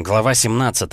Глава 17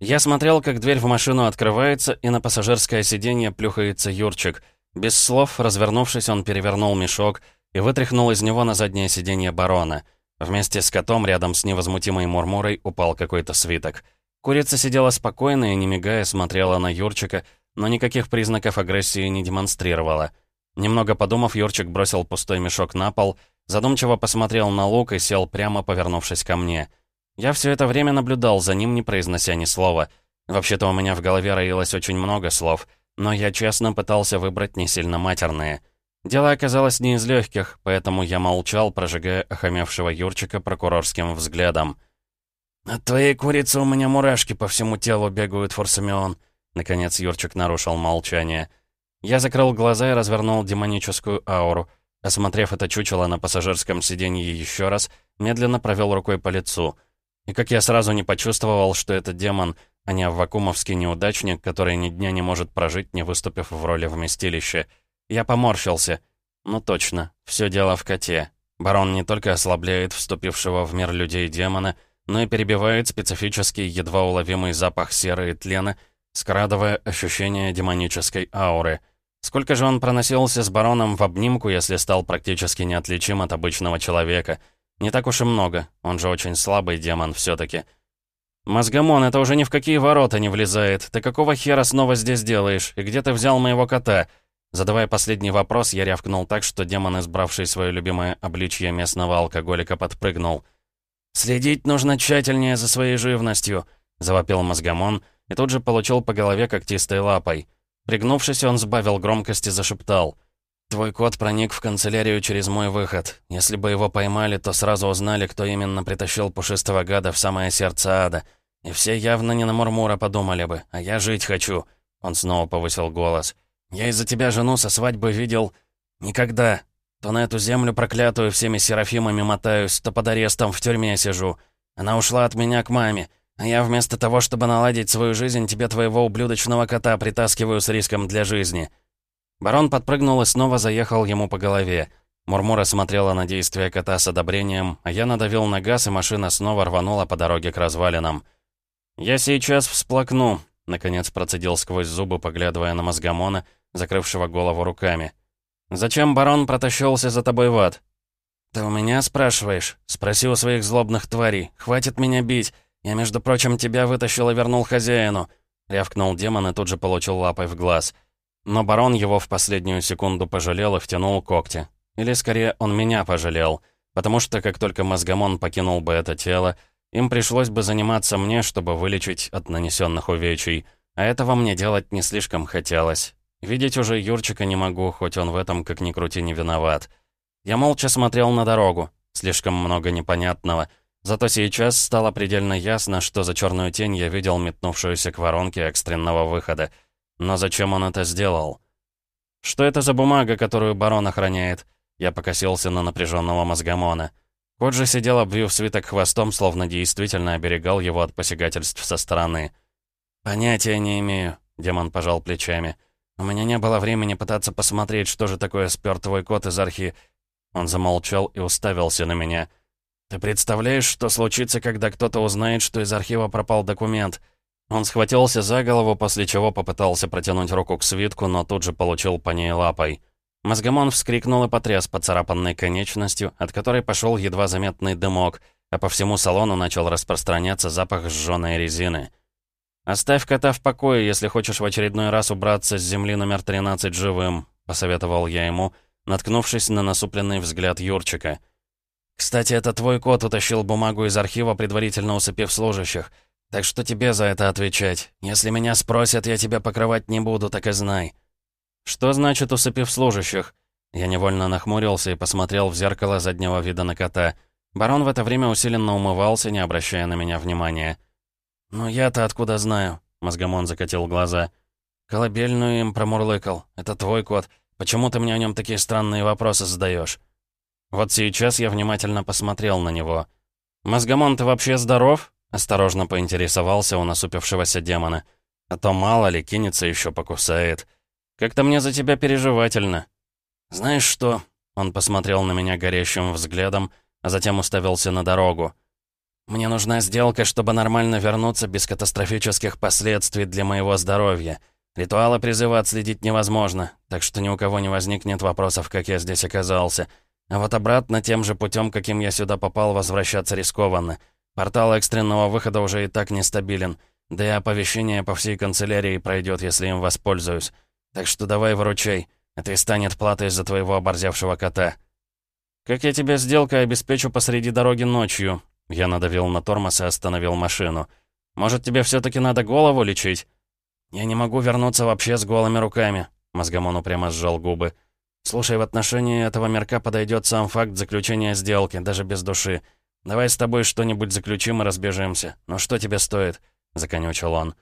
Я смотрел, как дверь в машину открывается, и на пассажирское сиденье плюхается Юрчик. Без слов, развернувшись, он перевернул мешок и вытряхнул из него на заднее сиденье барона. Вместе с котом рядом с невозмутимой Мурмурой упал какой-то свиток. Курица сидела спокойно и, не мигая, смотрела на Юрчика, но никаких признаков агрессии не демонстрировала. Немного подумав, Юрчик бросил пустой мешок на пол, задумчиво посмотрел на лук и сел прямо, повернувшись ко мне — я все это время наблюдал за ним, не произнося ни слова. Вообще-то у меня в голове роилось очень много слов, но я честно пытался выбрать не сильно матерные. Дело оказалось не из легких, поэтому я молчал, прожигая охамевшего Юрчика прокурорским взглядом. «От твоей курицы у меня мурашки по всему телу бегают, Форсамион», Наконец Юрчик нарушил молчание. Я закрыл глаза и развернул демоническую ауру. Осмотрев это чучело на пассажирском сиденье еще раз, медленно провел рукой по лицу — и как я сразу не почувствовал, что это демон, а не вакуумовский неудачник, который ни дня не может прожить, не выступив в роли вместилища. Я поморщился. Ну точно, все дело в коте. Барон не только ослабляет вступившего в мир людей демона, но и перебивает специфический, едва уловимый запах серы и тлена, скрадывая ощущение демонической ауры. Сколько же он проносился с бароном в обнимку, если стал практически неотличим от обычного человека — не так уж и много, он же очень слабый демон все таки «Мозгомон, это уже ни в какие ворота не влезает. Ты какого хера снова здесь делаешь? И где ты взял моего кота?» Задавая последний вопрос, я рявкнул так, что демон, избравший свое любимое обличье местного алкоголика, подпрыгнул. «Следить нужно тщательнее за своей живностью», — завопил мозгомон, и тут же получил по голове когтистой лапой. Пригнувшись, он сбавил громкость и зашептал — «Твой кот проник в канцелярию через мой выход. Если бы его поймали, то сразу узнали, кто именно притащил пушистого гада в самое сердце ада. И все явно не на Мурмура подумали бы, а я жить хочу». Он снова повысил голос. «Я из-за тебя жену со свадьбы видел... Никогда. То на эту землю проклятую всеми серафимами мотаюсь, то под арестом в тюрьме сижу. Она ушла от меня к маме. А я вместо того, чтобы наладить свою жизнь, тебе твоего ублюдочного кота притаскиваю с риском для жизни». Барон подпрыгнул и снова заехал ему по голове. Мурмура смотрела на действия кота с одобрением, а я надавил на газ, и машина снова рванула по дороге к развалинам. «Я сейчас всплакну», — наконец процедил сквозь зубы, поглядывая на мозгомона, закрывшего голову руками. «Зачем барон протащился за тобой в ад?» «Ты у меня спрашиваешь?» Спроси у своих злобных тварей. «Хватит меня бить. Я, между прочим, тебя вытащил и вернул хозяину», — рявкнул демон и тут же получил лапой в глаз — но барон его в последнюю секунду пожалел и втянул когти. Или скорее он меня пожалел, потому что как только мозгомон покинул бы это тело, им пришлось бы заниматься мне, чтобы вылечить от нанесенных увечий, а этого мне делать не слишком хотелось. Видеть уже Юрчика не могу, хоть он в этом, как ни крути, не виноват. Я молча смотрел на дорогу, слишком много непонятного, зато сейчас стало предельно ясно, что за черную тень я видел метнувшуюся к воронке экстренного выхода — но зачем он это сделал? Что это за бумага, которую барон охраняет? Я покосился на напряженного мозгомона. Кот же сидел, обвив свиток хвостом, словно действительно оберегал его от посягательств со стороны. «Понятия не имею», — демон пожал плечами. «У меня не было времени пытаться посмотреть, что же такое спер твой кот из архи...» Он замолчал и уставился на меня. «Ты представляешь, что случится, когда кто-то узнает, что из архива пропал документ?» Он схватился за голову, после чего попытался протянуть руку к свитку, но тут же получил по ней лапой. Мозгомон вскрикнул и потряс поцарапанной конечностью, от которой пошел едва заметный дымок, а по всему салону начал распространяться запах сжёной резины. «Оставь кота в покое, если хочешь в очередной раз убраться с земли номер 13 живым», — посоветовал я ему, наткнувшись на насупленный взгляд Юрчика. «Кстати, это твой кот утащил бумагу из архива, предварительно усыпив служащих. Так что тебе за это отвечать. Если меня спросят, я тебя покрывать не буду, так и знай». «Что значит усыпив служащих?» Я невольно нахмурился и посмотрел в зеркало заднего вида на кота. Барон в это время усиленно умывался, не обращая на меня внимания. «Ну я-то откуда знаю?» — Мозгомон закатил глаза. «Колыбельную им промурлыкал. Это твой кот. Почему ты мне о нем такие странные вопросы задаешь?» Вот сейчас я внимательно посмотрел на него. «Мозгомон, ты вообще здоров?» Осторожно поинтересовался у насупившегося демона. А то мало ли, кинется еще покусает. Как-то мне за тебя переживательно. Знаешь что? Он посмотрел на меня горящим взглядом, а затем уставился на дорогу. «Мне нужна сделка, чтобы нормально вернуться без катастрофических последствий для моего здоровья. Ритуалы призыва отследить невозможно, так что ни у кого не возникнет вопросов, как я здесь оказался. А вот обратно тем же путем, каким я сюда попал, возвращаться рискованно. Портал экстренного выхода уже и так нестабилен, да и оповещение по всей канцелярии пройдет, если им воспользуюсь. Так что давай выручай, это и станет платой за твоего оборзевшего кота». «Как я тебе сделкой обеспечу посреди дороги ночью?» Я надавил на тормоз и остановил машину. «Может, тебе все таки надо голову лечить?» «Я не могу вернуться вообще с голыми руками», — Мозгомон упрямо сжал губы. «Слушай, в отношении этого мерка подойдет сам факт заключения сделки, даже без души. Давай с тобой что-нибудь заключим и разбежимся. Ну что тебе стоит?» — законючил он.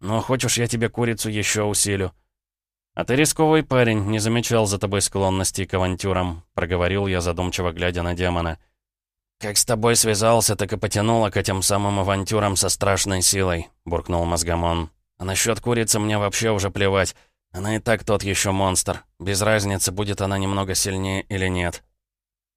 «Ну, хочешь, я тебе курицу еще усилю?» «А ты рисковый парень, не замечал за тобой склонностей к авантюрам», — проговорил я, задумчиво глядя на демона. «Как с тобой связался, так и потянуло к этим самым авантюрам со страшной силой», — буркнул Мозгомон. А насчет курицы мне вообще уже плевать. Она и так тот еще монстр. Без разницы, будет она немного сильнее или нет.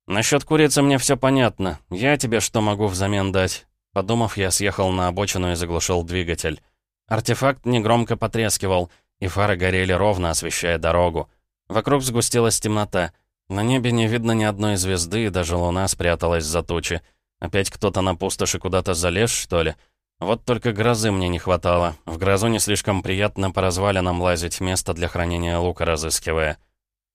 Насчет курицы мне все понятно. Я тебе что могу взамен дать? Подумав, я съехал на обочину и заглушил двигатель. Артефакт негромко потрескивал, и фары горели ровно, освещая дорогу. Вокруг сгустилась темнота. На небе не видно ни одной звезды, и даже луна спряталась за тучи. Опять кто-то на пустоши куда-то залез, что ли? Вот только грозы мне не хватало. В грозу не слишком приятно по развалинам лазить, место для хранения лука разыскивая.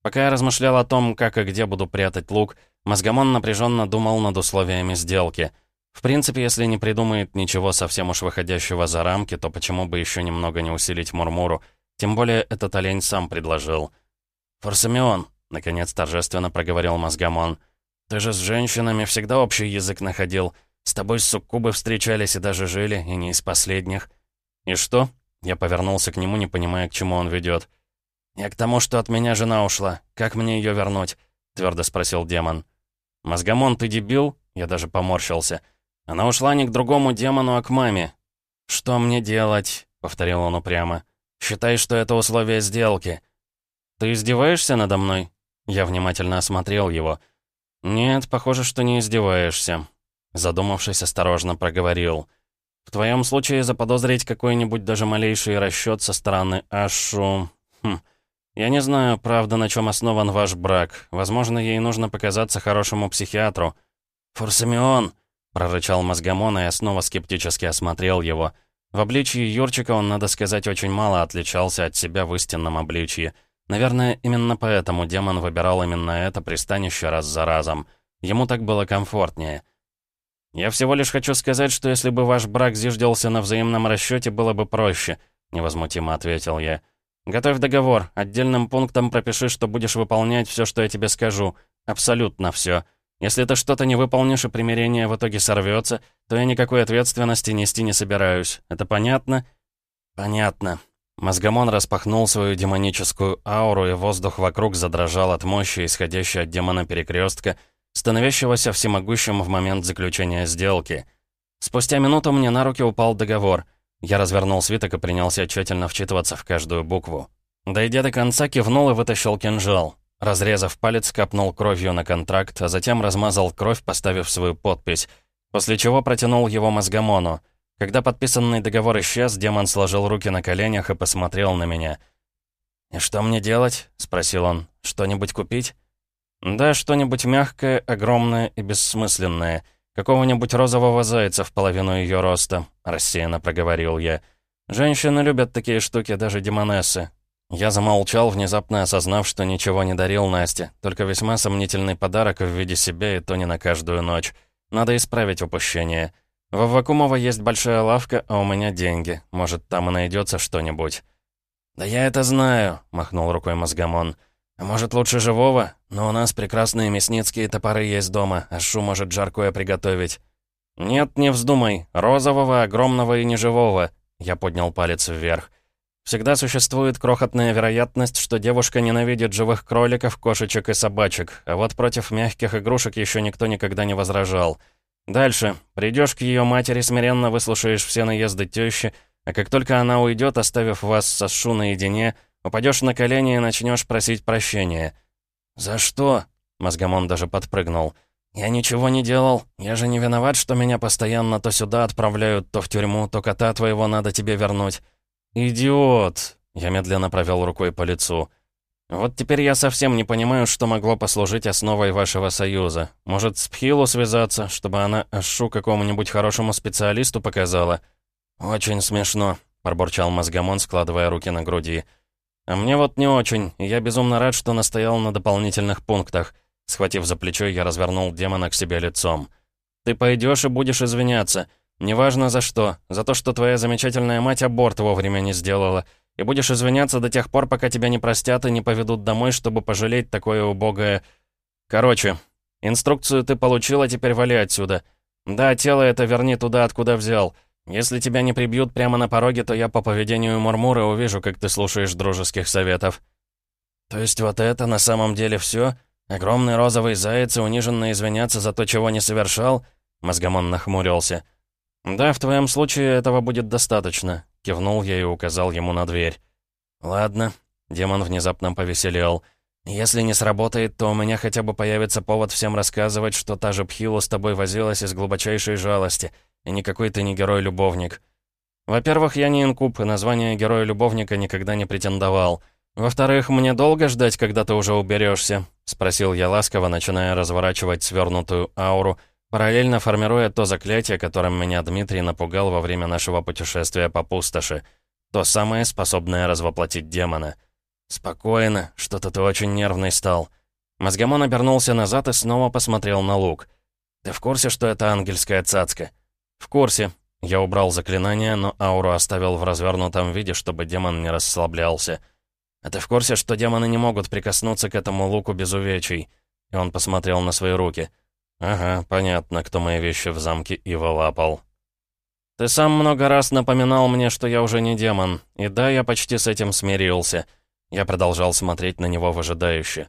Пока я размышлял о том, как и где буду прятать лук, Мозгомон напряженно думал над условиями сделки. В принципе, если не придумает ничего совсем уж выходящего за рамки, то почему бы еще немного не усилить Мурмуру? Тем более этот олень сам предложил. «Форсамион», — наконец торжественно проговорил Мозгомон, — «ты же с женщинами всегда общий язык находил». С тобой суккубы встречались и даже жили, и не из последних. И что? Я повернулся к нему, не понимая, к чему он ведет. «Я к тому, что от меня жена ушла. Как мне ее вернуть?» — твердо спросил демон. «Мозгомон, ты дебил?» Я даже поморщился. «Она ушла не к другому демону, а к маме». «Что мне делать?» — повторил он упрямо. «Считай, что это условие сделки». «Ты издеваешься надо мной?» Я внимательно осмотрел его. «Нет, похоже, что не издеваешься. Задумавшись, осторожно проговорил. «В твоем случае заподозрить какой-нибудь даже малейший расчет со стороны Ашу... Хм. Я не знаю, правда, на чем основан ваш брак. Возможно, ей нужно показаться хорошему психиатру». «Фурсамион!» — прорычал Мозгомон, и я снова скептически осмотрел его. В обличии Юрчика он, надо сказать, очень мало отличался от себя в истинном обличии. Наверное, именно поэтому демон выбирал именно это пристанище раз за разом. Ему так было комфортнее. «Я всего лишь хочу сказать, что если бы ваш брак зиждался на взаимном расчете, было бы проще», — невозмутимо ответил я. «Готовь договор. Отдельным пунктом пропиши, что будешь выполнять все, что я тебе скажу. Абсолютно все. Если ты что-то не выполнишь и примирение в итоге сорвется, то я никакой ответственности нести не собираюсь. Это понятно?» «Понятно». Мозгомон распахнул свою демоническую ауру, и воздух вокруг задрожал от мощи, исходящей от демона перекрестка, становящегося всемогущим в момент заключения сделки. Спустя минуту мне на руки упал договор. Я развернул свиток и принялся тщательно вчитываться в каждую букву. Дойдя до конца, кивнул и вытащил кинжал. Разрезав палец, капнул кровью на контракт, а затем размазал кровь, поставив свою подпись, после чего протянул его мозгомону. Когда подписанный договор исчез, демон сложил руки на коленях и посмотрел на меня. «И что мне делать?» — спросил он. «Что-нибудь купить?» «Да, что-нибудь мягкое, огромное и бессмысленное. Какого-нибудь розового зайца в половину ее роста», — рассеянно проговорил я. «Женщины любят такие штуки, даже демонессы». Я замолчал, внезапно осознав, что ничего не дарил Насте, только весьма сомнительный подарок в виде себя и то не на каждую ночь. Надо исправить упущение. В Вакумова есть большая лавка, а у меня деньги. Может, там и найдется что-нибудь. «Да я это знаю», — махнул рукой Мозгомон. «А может, лучше живого? Но у нас прекрасные мясницкие топоры есть дома, а Шу может жаркое приготовить». «Нет, не вздумай. Розового, огромного и неживого». Я поднял палец вверх. «Всегда существует крохотная вероятность, что девушка ненавидит живых кроликов, кошечек и собачек, а вот против мягких игрушек еще никто никогда не возражал. Дальше. Придешь к ее матери, смиренно выслушаешь все наезды тещи, а как только она уйдет, оставив вас со Шу наедине, — Упадешь на колени и начнешь просить прощения». «За что?» — Мозгомон даже подпрыгнул. «Я ничего не делал. Я же не виноват, что меня постоянно то сюда отправляют, то в тюрьму, то кота твоего надо тебе вернуть». «Идиот!» — я медленно провел рукой по лицу. «Вот теперь я совсем не понимаю, что могло послужить основой вашего союза. Может, с Пхилу связаться, чтобы она Ашу какому-нибудь хорошему специалисту показала?» «Очень смешно», — пробурчал Мозгамон, складывая руки на груди. «А мне вот не очень, и я безумно рад, что настоял на дополнительных пунктах». Схватив за плечо, я развернул демона к себе лицом. «Ты пойдешь и будешь извиняться. Неважно за что. За то, что твоя замечательная мать аборт вовремя не сделала. И будешь извиняться до тех пор, пока тебя не простят и не поведут домой, чтобы пожалеть такое убогое... Короче, инструкцию ты получила, теперь вали отсюда. Да, тело это верни туда, откуда взял. Если тебя не прибьют прямо на пороге, то я по поведению Мурмура увижу, как ты слушаешь дружеских советов. То есть вот это на самом деле все? Огромный розовый заяц и униженно извиняться за то, чего не совершал? Мозгомон нахмурился. «Да, в твоем случае этого будет достаточно. Кивнул я и указал ему на дверь. «Ладно». Демон внезапно повеселел. «Если не сработает, то у меня хотя бы появится повод всем рассказывать, что та же Пхилу с тобой возилась из глубочайшей жалости, и никакой ты не герой-любовник. Во-первых, я не инкуб, и название героя-любовника никогда не претендовал. Во-вторых, мне долго ждать, когда ты уже уберешься? спросил я ласково, начиная разворачивать свернутую ауру, параллельно формируя то заклятие, которым меня Дмитрий напугал во время нашего путешествия по пустоши. То самое, способное развоплотить демона. «Спокойно, что-то ты очень нервный стал». Мозгомон обернулся назад и снова посмотрел на лук. «Ты в курсе, что это ангельская цацка?» «В курсе». Я убрал заклинание, но ауру оставил в развернутом виде, чтобы демон не расслаблялся. «А ты в курсе, что демоны не могут прикоснуться к этому луку без увечий?» И он посмотрел на свои руки. «Ага, понятно, кто мои вещи в замке Ива лапал». «Ты сам много раз напоминал мне, что я уже не демон. И да, я почти с этим смирился». Я продолжал смотреть на него выжидающе.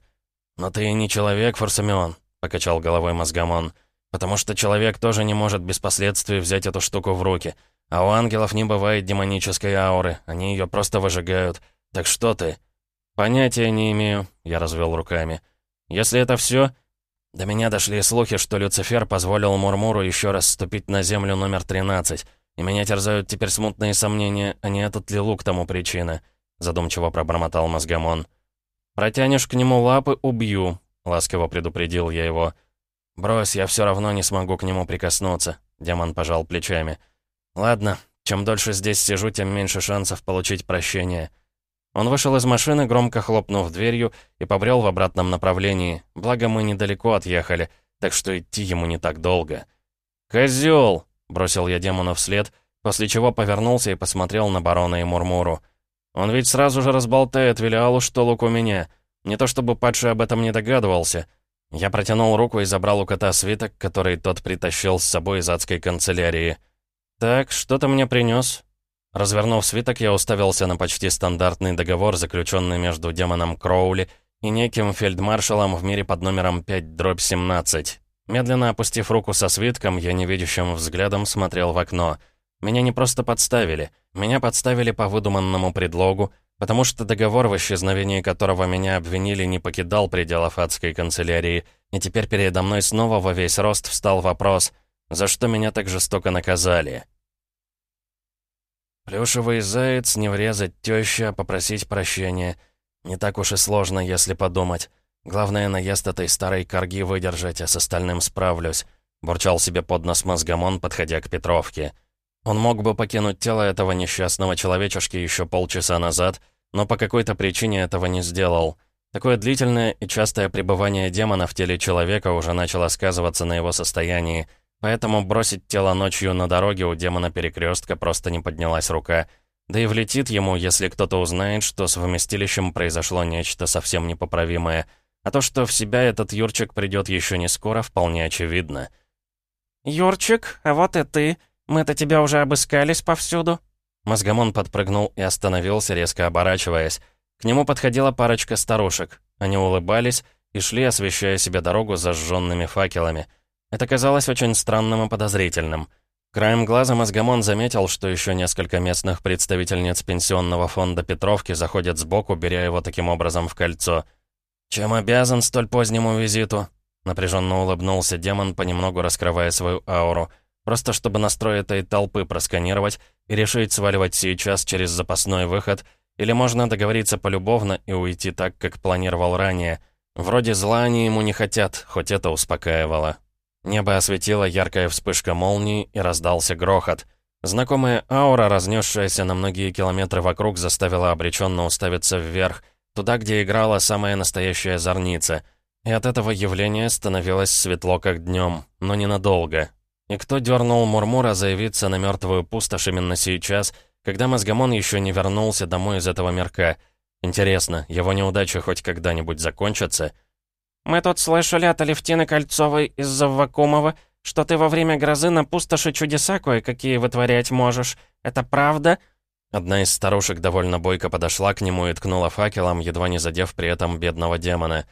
«Но ты не человек, Форсамион», — покачал головой Мозгамон. «Потому что человек тоже не может без последствий взять эту штуку в руки. А у ангелов не бывает демонической ауры, они ее просто выжигают. Так что ты?» «Понятия не имею», — я развел руками. «Если это все, до меня дошли слухи, что Люцифер позволил Мурмуру еще раз ступить на землю номер 13, и меня терзают теперь смутные сомнения, а не этот ли лук тому причина, задумчиво пробормотал Мозгамон. «Протянешь к нему лапы — убью», — ласково предупредил я его. «Брось, я все равно не смогу к нему прикоснуться», — демон пожал плечами. «Ладно, чем дольше здесь сижу, тем меньше шансов получить прощение. Он вышел из машины, громко хлопнув дверью, и побрел в обратном направлении. Благо, мы недалеко отъехали, так что идти ему не так долго. «Козёл!» — бросил я демона вслед, после чего повернулся и посмотрел на барона и Мурмуру. «Он ведь сразу же разболтает Велиалу, что лук у меня. Не то чтобы падший об этом не догадывался». Я протянул руку и забрал у кота свиток, который тот притащил с собой из адской канцелярии. «Так, что ты мне принес? Развернув свиток, я уставился на почти стандартный договор, заключенный между демоном Кроули и неким фельдмаршалом в мире под номером 5-17. Медленно опустив руку со свитком, я невидящим взглядом смотрел в окно. Меня не просто подставили. Меня подставили по выдуманному предлогу, потому что договор, в исчезновении которого меня обвинили, не покидал пределов адской канцелярии, и теперь передо мной снова во весь рост встал вопрос, за что меня так жестоко наказали. Плюшевый заяц, не врезать теща, попросить прощения. Не так уж и сложно, если подумать. Главное, наезд этой старой корги выдержать, а с остальным справлюсь. Бурчал себе под нос мозгомон, подходя к Петровке. Он мог бы покинуть тело этого несчастного человечешки еще полчаса назад, но по какой-то причине этого не сделал. Такое длительное и частое пребывание демона в теле человека уже начало сказываться на его состоянии, Поэтому бросить тело ночью на дороге у демона перекрестка просто не поднялась рука. Да и влетит ему, если кто-то узнает, что с вместилищем произошло нечто совсем непоправимое. А то, что в себя этот Юрчик придет еще не скоро, вполне очевидно. «Юрчик, а вот и ты. Мы-то тебя уже обыскались повсюду». Мозгомон подпрыгнул и остановился, резко оборачиваясь. К нему подходила парочка старушек. Они улыбались и шли, освещая себе дорогу зажженными факелами — это казалось очень странным и подозрительным. Краем глаза Мозгомон заметил, что еще несколько местных представительниц пенсионного фонда Петровки заходят сбоку, беря его таким образом в кольцо. «Чем обязан столь позднему визиту?» напряженно улыбнулся демон, понемногу раскрывая свою ауру. Просто чтобы настрой этой толпы просканировать и решить, сваливать сейчас через запасной выход, или можно договориться полюбовно и уйти так, как планировал ранее. Вроде зла они ему не хотят, хоть это успокаивало. Небо осветила яркая вспышка молнии и раздался грохот. Знакомая аура, разнесшаяся на многие километры вокруг, заставила обреченно уставиться вверх, туда, где играла самая настоящая зорница. И от этого явления становилось светло, как днем, но ненадолго. И кто дернул Мурмура заявиться на мертвую пустошь именно сейчас, когда Мозгомон еще не вернулся домой из этого мирка? Интересно, его неудачи хоть когда-нибудь закончатся? «Мы тут слышали от Алевтины Кольцовой из-за Вакумова, что ты во время грозы на пустоши чудеса кое-какие вытворять можешь. Это правда?» Одна из старушек довольно бойко подошла к нему и ткнула факелом, едва не задев при этом бедного демона.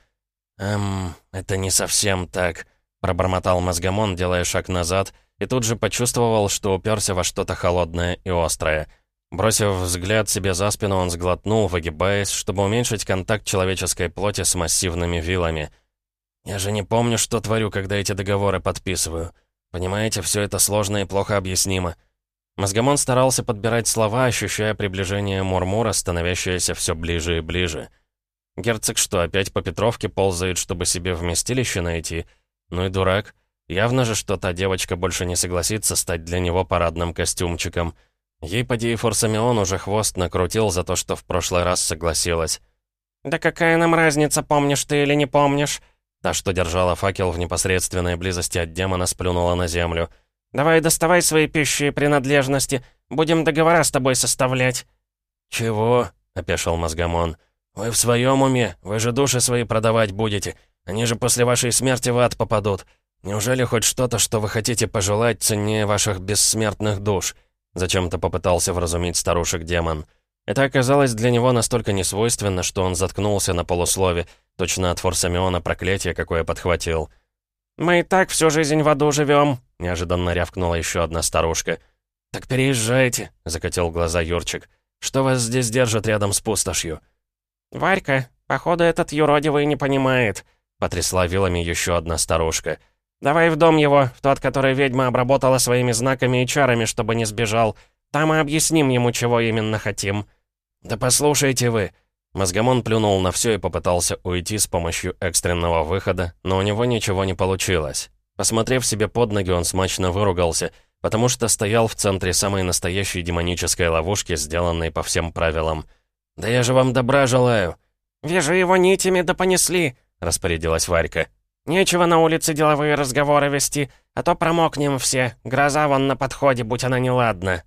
«Эм, это не совсем так», Пробормотал мозгомон, делая шаг назад, и тут же почувствовал, что уперся во что-то холодное и острое. Бросив взгляд себе за спину, он сглотнул, выгибаясь, чтобы уменьшить контакт человеческой плоти с массивными вилами. «Я же не помню, что творю, когда эти договоры подписываю. Понимаете, все это сложно и плохо объяснимо». Мозгомон старался подбирать слова, ощущая приближение Мурмура, становящееся все ближе и ближе. Герцог что, опять по Петровке ползает, чтобы себе вместилище найти?» Ну и дурак. Явно же, что та девочка больше не согласится стать для него парадным костюмчиком. Ей, поди, Форсамион уже хвост накрутил за то, что в прошлый раз согласилась. «Да какая нам разница, помнишь ты или не помнишь?» Та, что держала факел в непосредственной близости от демона, сплюнула на землю. «Давай доставай свои пищи и принадлежности. Будем договора с тобой составлять». «Чего?» — опешил Мозгомон. «Вы в своем уме? Вы же души свои продавать будете. Они же после вашей смерти в ад попадут. Неужели хоть что-то, что вы хотите пожелать, ценнее ваших бессмертных душ?» Зачем-то попытался вразумить старушек демон. Это оказалось для него настолько несвойственно, что он заткнулся на полуслове, точно от Форсамиона проклятие, какое подхватил. «Мы и так всю жизнь в аду живем», — неожиданно рявкнула еще одна старушка. «Так переезжайте», — закатил глаза Юрчик. «Что вас здесь держит рядом с пустошью?» «Варька, походу, этот юродивый не понимает», Потрясла вилами еще одна старушка. «Давай в дом его, в тот, который ведьма обработала своими знаками и чарами, чтобы не сбежал. Там и объясним ему, чего именно хотим». «Да послушайте вы!» Мозгомон плюнул на все и попытался уйти с помощью экстренного выхода, но у него ничего не получилось. Посмотрев себе под ноги, он смачно выругался, потому что стоял в центре самой настоящей демонической ловушки, сделанной по всем правилам. «Да я же вам добра желаю!» «Вяжи его нитями, да понесли!» — распорядилась Варька. «Нечего на улице деловые разговоры вести, а то промокнем все. Гроза вон на подходе, будь она неладна».